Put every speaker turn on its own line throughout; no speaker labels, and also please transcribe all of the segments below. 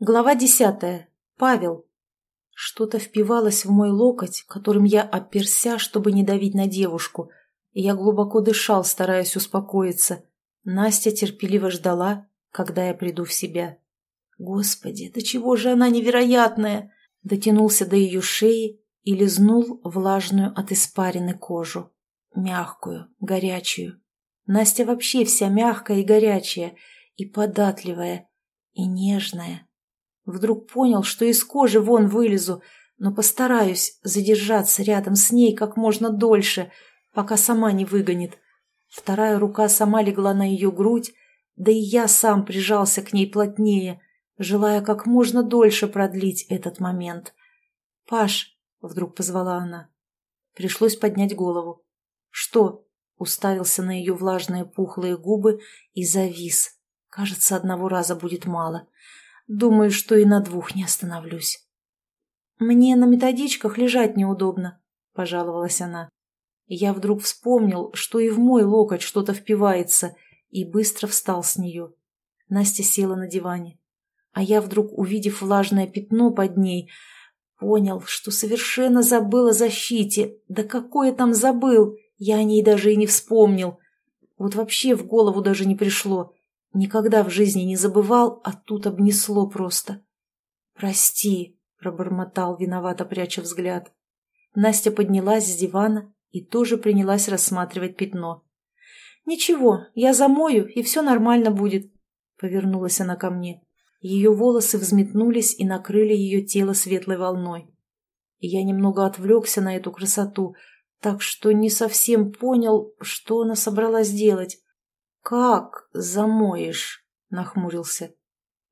Глава десятая. Павел. Что-то впивалось в мой локоть, которым я оперся, чтобы не давить на девушку. Я глубоко дышал, стараясь успокоиться. Настя терпеливо ждала, когда я приду в себя. Господи, до чего же она невероятная! Дотянулся до ее шеи и лизнул влажную от испарины кожу. Мягкую, горячую. Настя вообще вся мягкая и горячая, и податливая, и нежная. Вдруг понял, что из кожи вон вылезу, но постараюсь задержаться рядом с ней как можно дольше, пока сама не выгонит. Вторая рука сама легла на ее грудь, да и я сам прижался к ней плотнее, желая как можно дольше продлить этот момент. «Паш!» — вдруг позвала она. Пришлось поднять голову. «Что?» — уставился на ее влажные пухлые губы и завис. «Кажется, одного раза будет мало». Думаю, что и на двух не остановлюсь. «Мне на методичках лежать неудобно», — пожаловалась она. Я вдруг вспомнил, что и в мой локоть что-то впивается, и быстро встал с нее. Настя села на диване. А я вдруг, увидев влажное пятно под ней, понял, что совершенно забыл о защите. Да какое там забыл! Я о ней даже и не вспомнил. Вот вообще в голову даже не пришло. Никогда в жизни не забывал, а тут обнесло просто. «Прости», — пробормотал, виновато пряча взгляд. Настя поднялась с дивана и тоже принялась рассматривать пятно. «Ничего, я замою, и все нормально будет», — повернулась она ко мне. Ее волосы взметнулись и накрыли ее тело светлой волной. Я немного отвлекся на эту красоту, так что не совсем понял, что она собралась делать. «Как замоешь?» — нахмурился.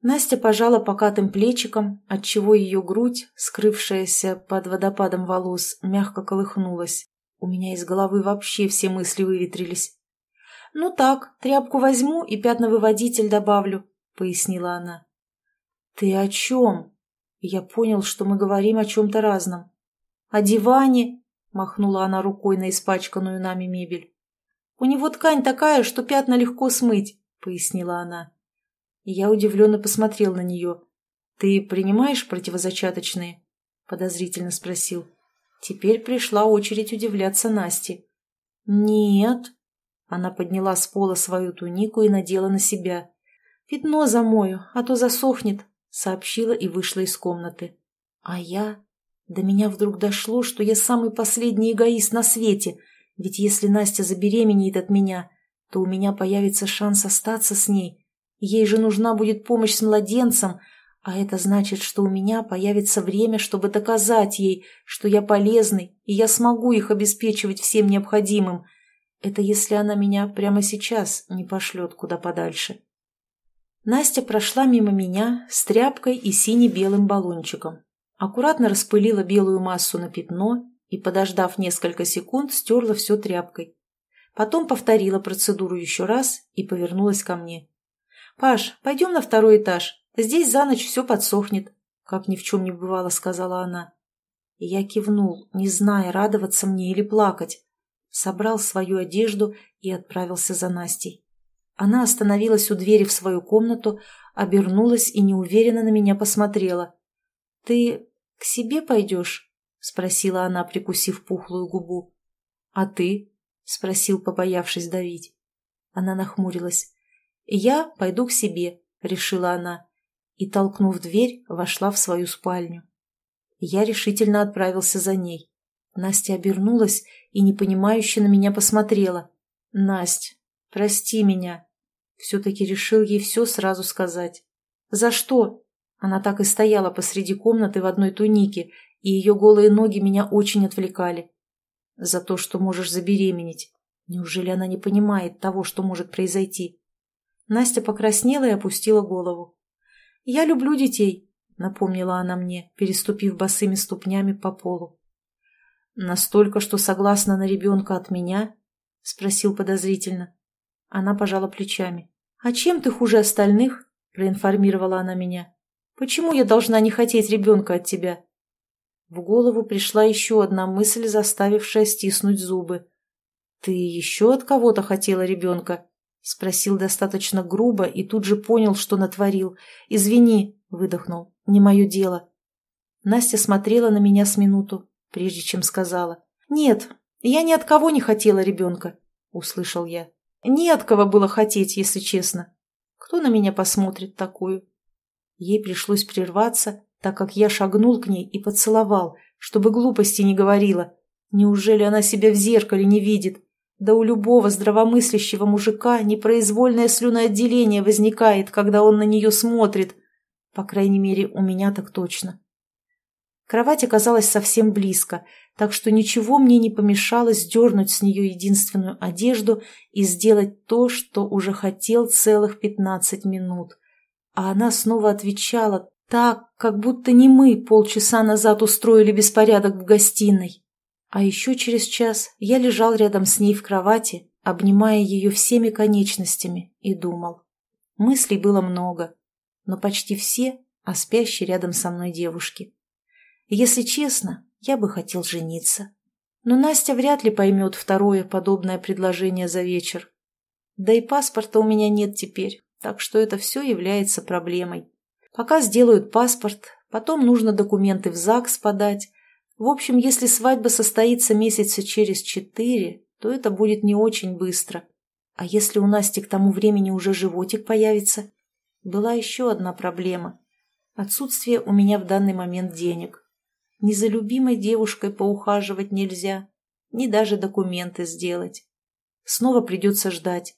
Настя пожала покатым плечиком, отчего ее грудь, скрывшаяся под водопадом волос, мягко колыхнулась. У меня из головы вообще все мысли выветрились. «Ну так, тряпку возьму и пятновыводитель добавлю», — пояснила она. «Ты о чем?» Я понял, что мы говорим о чем-то разном. «О диване», — махнула она рукой на испачканную нами мебель. «У него ткань такая, что пятна легко смыть», — пояснила она. Я удивленно посмотрел на нее. «Ты принимаешь противозачаточные?» — подозрительно спросил. Теперь пришла очередь удивляться Насте. «Нет». Она подняла с пола свою тунику и надела на себя. «Пятно замою, а то засохнет», — сообщила и вышла из комнаты. А я... До меня вдруг дошло, что я самый последний эгоист на свете — ведь если Настя забеременеет от меня, то у меня появится шанс остаться с ней. Ей же нужна будет помощь с младенцем, а это значит, что у меня появится время, чтобы доказать ей, что я полезный, и я смогу их обеспечивать всем необходимым. Это если она меня прямо сейчас не пошлет куда подальше. Настя прошла мимо меня с тряпкой и сине-белым баллончиком. Аккуратно распылила белую массу на пятно и, подождав несколько секунд, стерла все тряпкой. Потом повторила процедуру еще раз и повернулась ко мне. «Паш, пойдем на второй этаж. Здесь за ночь все подсохнет», — как ни в чем не бывало, сказала она. И я кивнул, не зная, радоваться мне или плакать. Собрал свою одежду и отправился за Настей. Она остановилась у двери в свою комнату, обернулась и неуверенно на меня посмотрела. «Ты к себе пойдешь?» — спросила она, прикусив пухлую губу. «А ты?» — спросил, побоявшись давить. Она нахмурилась. «Я пойду к себе», — решила она, и, толкнув дверь, вошла в свою спальню. Я решительно отправился за ней. Настя обернулась и непонимающе на меня посмотрела. «Насть, прости меня». Все-таки решил ей все сразу сказать. «За что?» Она так и стояла посреди комнаты в одной тунике и ее голые ноги меня очень отвлекали. За то, что можешь забеременеть. Неужели она не понимает того, что может произойти? Настя покраснела и опустила голову. «Я люблю детей», — напомнила она мне, переступив босыми ступнями по полу. «Настолько, что согласна на ребенка от меня?» — спросил подозрительно. Она пожала плечами. «А чем ты хуже остальных?» — проинформировала она меня. «Почему я должна не хотеть ребенка от тебя?» В голову пришла еще одна мысль, заставившая стиснуть зубы. «Ты еще от кого-то хотела ребенка?» — спросил достаточно грубо и тут же понял, что натворил. «Извини». — выдохнул. «Не мое дело». Настя смотрела на меня с минуту, прежде чем сказала. «Нет, я ни от кого не хотела ребенка», — услышал я. «Не от кого было хотеть, если честно. Кто на меня посмотрит такую?» Ей пришлось прерваться, так как я шагнул к ней и поцеловал, чтобы глупости не говорила. Неужели она себя в зеркале не видит? Да у любого здравомыслящего мужика непроизвольное слюноотделение возникает, когда он на нее смотрит. По крайней мере, у меня так точно. Кровать оказалась совсем близко, так что ничего мне не помешало сдернуть с нее единственную одежду и сделать то, что уже хотел целых пятнадцать минут. А она снова отвечала так, как будто не мы полчаса назад устроили беспорядок в гостиной. А еще через час я лежал рядом с ней в кровати, обнимая ее всеми конечностями, и думал. Мыслей было много, но почти все о спящей рядом со мной девушке. Если честно, я бы хотел жениться. Но Настя вряд ли поймет второе подобное предложение за вечер. Да и паспорта у меня нет теперь, так что это все является проблемой. Пока сделают паспорт, потом нужно документы в ЗАГС подать, в общем, если свадьба состоится месяца через четыре, то это будет не очень быстро. А если у Насти к тому времени уже животик появится? Была еще одна проблема. Отсутствие у меня в данный момент денег. Ни за любимой девушкой поухаживать нельзя, ни даже документы сделать. Снова придется ждать.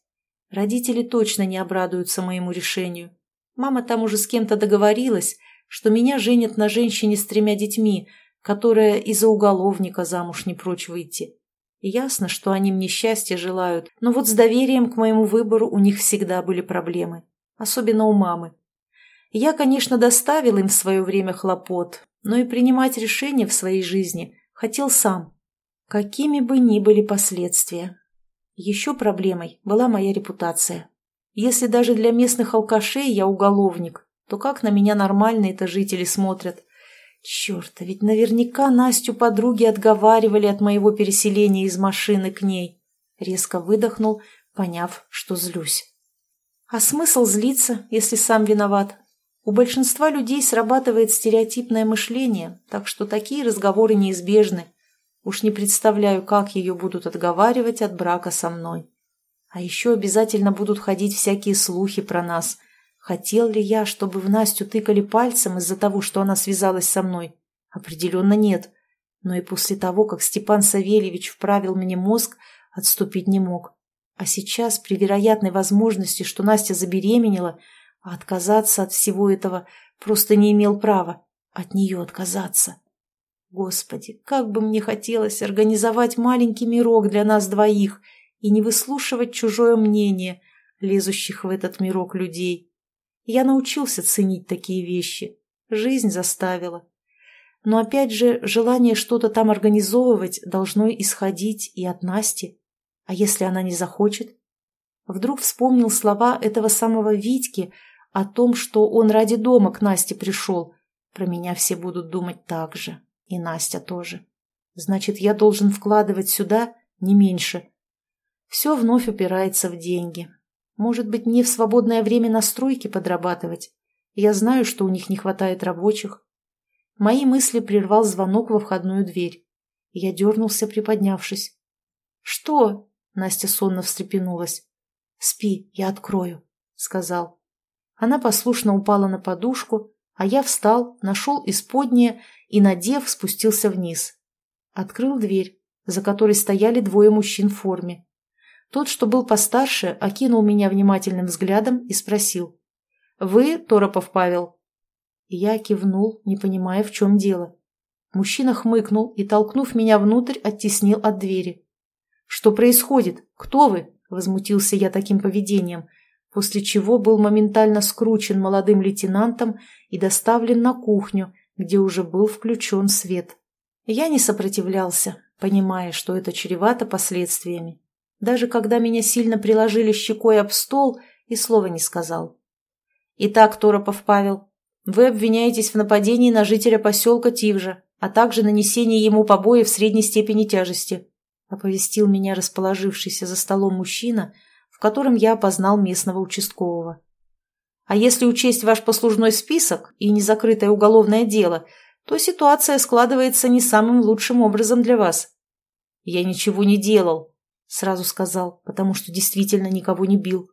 Родители точно не обрадуются моему решению. Мама там уже с кем-то договорилась, что меня женят на женщине с тремя детьми – которая из-за уголовника замуж не прочь выйти. Ясно, что они мне счастья желают, но вот с доверием к моему выбору у них всегда были проблемы, особенно у мамы. Я, конечно, доставил им в свое время хлопот, но и принимать решения в своей жизни хотел сам, какими бы ни были последствия. Еще проблемой была моя репутация. Если даже для местных алкашей я уголовник, то как на меня нормальные-то жители смотрят? Черт, а ведь наверняка Настю подруги отговаривали от моего переселения из машины к ней. Резко выдохнул, поняв, что злюсь. А смысл злиться, если сам виноват? У большинства людей срабатывает стереотипное мышление, так что такие разговоры неизбежны. Уж не представляю, как ее будут отговаривать от брака со мной. А еще обязательно будут ходить всякие слухи про нас – Хотел ли я, чтобы в Настю тыкали пальцем из-за того, что она связалась со мной? Определенно нет. Но и после того, как Степан Савельевич вправил мне мозг, отступить не мог. А сейчас, при вероятной возможности, что Настя забеременела, а отказаться от всего этого просто не имел права. От нее отказаться. Господи, как бы мне хотелось организовать маленький мирок для нас двоих и не выслушивать чужое мнение, лезущих в этот мирок людей. Я научился ценить такие вещи. Жизнь заставила. Но опять же, желание что-то там организовывать должно исходить и от Насти. А если она не захочет? Вдруг вспомнил слова этого самого Витьки о том, что он ради дома к Насте пришел. Про меня все будут думать так же. И Настя тоже. Значит, я должен вкладывать сюда не меньше. Все вновь упирается в деньги. Может быть, мне в свободное время на стройке подрабатывать? Я знаю, что у них не хватает рабочих. Мои мысли прервал звонок во входную дверь. Я дернулся, приподнявшись. «Что?» — Настя сонно встрепенулась. «Спи, я открою», — сказал. Она послушно упала на подушку, а я встал, нашел исподнее и, надев, спустился вниз. Открыл дверь, за которой стояли двое мужчин в форме. Тот, что был постарше, окинул меня внимательным взглядом и спросил. «Вы Торопов Павел?» Я кивнул, не понимая, в чем дело. Мужчина хмыкнул и, толкнув меня внутрь, оттеснил от двери. «Что происходит? Кто вы?» – возмутился я таким поведением, после чего был моментально скручен молодым лейтенантом и доставлен на кухню, где уже был включен свет. Я не сопротивлялся, понимая, что это чревато последствиями. Даже когда меня сильно приложили щекой об стол, и слова не сказал. «Итак, Торопов Павел, вы обвиняетесь в нападении на жителя поселка Тивжа, а также нанесении ему побоев средней степени тяжести», оповестил меня расположившийся за столом мужчина, в котором я опознал местного участкового. А если учесть ваш послужной список и незакрытое уголовное дело, то ситуация складывается не самым лучшим образом для вас. Я ничего не делал, сразу сказал, потому что действительно никого не бил.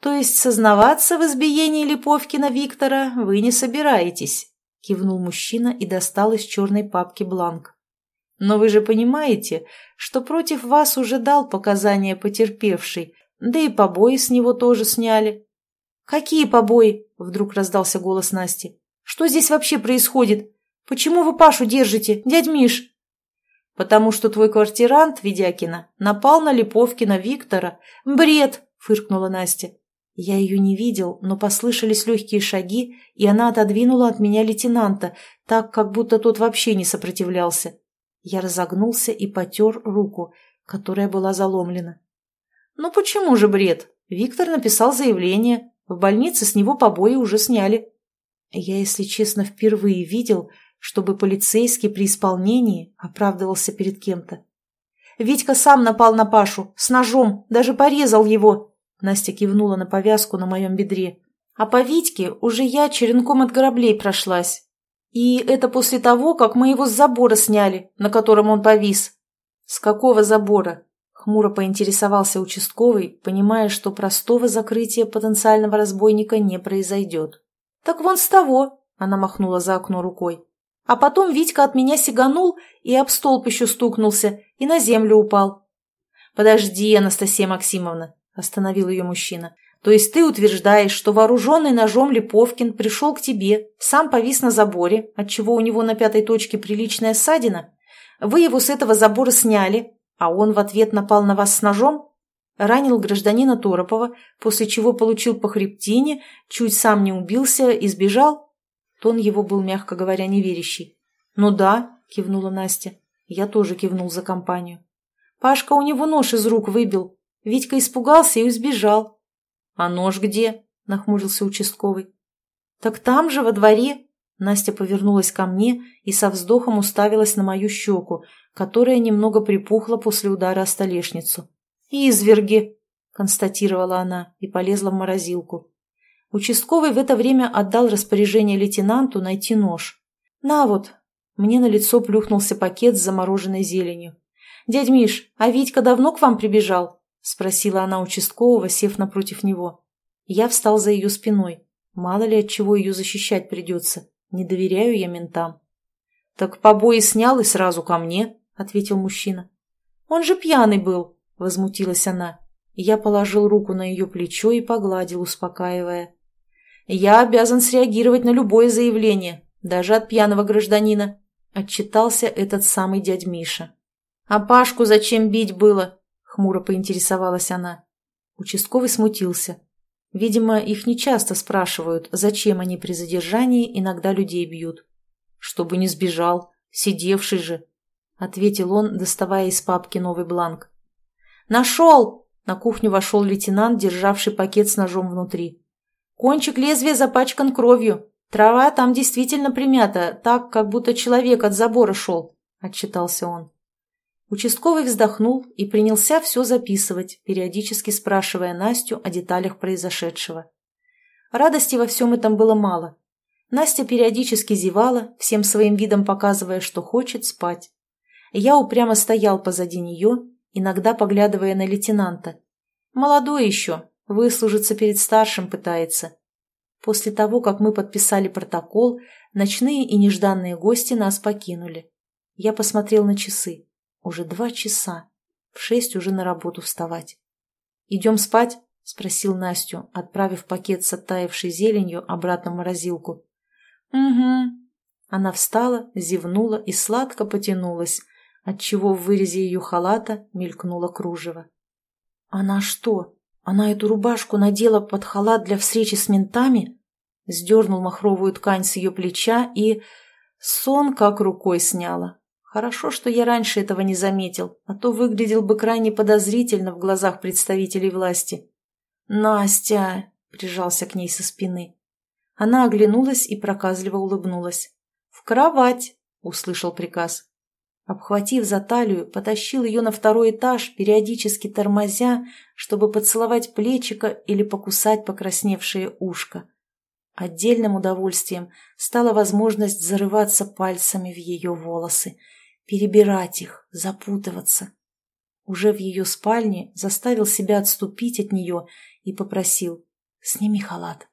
То есть сознаваться в избиении Липовкина Виктора вы не собираетесь, кивнул мужчина и достал из черной папки бланк. Но вы же понимаете, что против вас уже дал показания потерпевший, да и побои с него тоже сняли. «Какие побои?» – вдруг раздался голос Насти. «Что здесь вообще происходит? Почему вы Пашу держите, дядь Миш?» «Потому что твой квартирант, Ведякина, напал на Липовкина Виктора. Бред!» – фыркнула Настя. Я ее не видел, но послышались легкие шаги, и она отодвинула от меня лейтенанта, так, как будто тот вообще не сопротивлялся. Я разогнулся и потер руку, которая была заломлена. «Ну почему же бред? Виктор написал заявление. В больнице с него побои уже сняли». Я, если честно, впервые видел, чтобы полицейский при исполнении оправдывался перед кем-то. «Витька сам напал на Пашу, с ножом, даже порезал его!» Настя кивнула на повязку на моем бедре. «А по Витьке уже я черенком от граблей прошлась. И это после того, как мы его с забора сняли, на котором он повис». «С какого забора?» Хмуро поинтересовался участковый, понимая, что простого закрытия потенциального разбойника не произойдет. «Так вон с того!» – она махнула за окно рукой. А потом Витька от меня сиганул и об столб еще стукнулся, и на землю упал. «Подожди, Анастасия Максимовна», – остановил ее мужчина. «То есть ты утверждаешь, что вооруженный ножом Липовкин пришел к тебе, сам повис на заборе, отчего у него на пятой точке приличная ссадина? Вы его с этого забора сняли, а он в ответ напал на вас с ножом? Ранил гражданина Торопова, после чего получил по хребтине, чуть сам не убился и сбежал?» Тон его был, мягко говоря, неверящий. «Ну да», — кивнула Настя. Я тоже кивнул за компанию. Пашка у него нож из рук выбил. Витька испугался и сбежал. «А нож где?» — нахмурился участковый. «Так там же, во дворе». Настя повернулась ко мне и со вздохом уставилась на мою щеку, которая немного припухла после удара о столешницу. «Изверги!» — констатировала она и полезла в морозилку. Участковый в это время отдал распоряжение лейтенанту найти нож. «На вот!» Мне на лицо плюхнулся пакет с замороженной зеленью. «Дядь Миш, а Витька давно к вам прибежал?» Спросила она участкового, сев напротив него. Я встал за ее спиной. Мало ли от чего ее защищать придется. Не доверяю я ментам. «Так побои снял и сразу ко мне», — ответил мужчина. «Он же пьяный был», — возмутилась она. Я положил руку на ее плечо и погладил, успокаивая. Я обязан среагировать на любое заявление, даже от пьяного гражданина», — отчитался этот самый дядь Миша. «А Пашку зачем бить было?» — хмуро поинтересовалась она. Участковый смутился. Видимо, их нечасто спрашивают, зачем они при задержании иногда людей бьют. «Чтобы не сбежал, сидевший же», — ответил он, доставая из папки новый бланк. «Нашел!» — на кухню вошел лейтенант, державший пакет с ножом внутри. Кончик лезвия запачкан кровью. Трава там действительно примята, так, как будто человек от забора шел», — отчитался он. Участковый вздохнул и принялся все записывать, периодически спрашивая Настю о деталях произошедшего. Радости во всем этом было мало. Настя периодически зевала, всем своим видом показывая, что хочет спать. Я упрямо стоял позади нее, иногда поглядывая на лейтенанта. Молодой еще, Выслужиться перед старшим пытается. После того, как мы подписали протокол, ночные и нежданные гости нас покинули. Я посмотрел на часы. Уже два часа. В шесть уже на работу вставать. «Идем спать?» — спросил Настю, отправив пакет с оттаившей зеленью обратно в морозилку. «Угу». Она встала, зевнула и сладко потянулась, отчего в вырезе ее халата мелькнуло кружево. «Она что, она эту рубашку надела под халат для встречи с ментами, сдернул махровую ткань с ее плеча и... Сон как рукой сняла. Хорошо, что я раньше этого не заметил, а то выглядел бы крайне подозрительно в глазах представителей власти. «Настя!» — прижался к ней со спины. Она оглянулась и проказливо улыбнулась. «В кровать!» — услышал приказ. Обхватив за талию, потащил ее на второй этаж, периодически тормозя, чтобы поцеловать плечика или покусать покрасневшее ушко. Отдельным удовольствием стала возможность зарываться пальцами в ее волосы, перебирать их, запутываться. Уже в ее спальне заставил себя отступить от нее и попросил «Сними халат».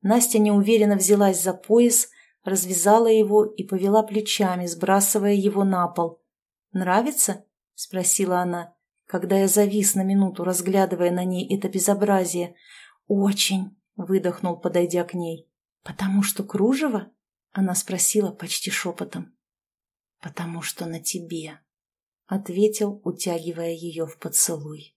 Настя неуверенно взялась за пояс, развязала его и повела плечами, сбрасывая его на пол. «Нравится?» — спросила она, когда я завис на минуту, разглядывая на ней это безобразие. «Очень!» — выдохнул, подойдя к ней. «Потому что кружево?» — она спросила почти шепотом. «Потому что на тебе», — ответил, утягивая ее в поцелуй.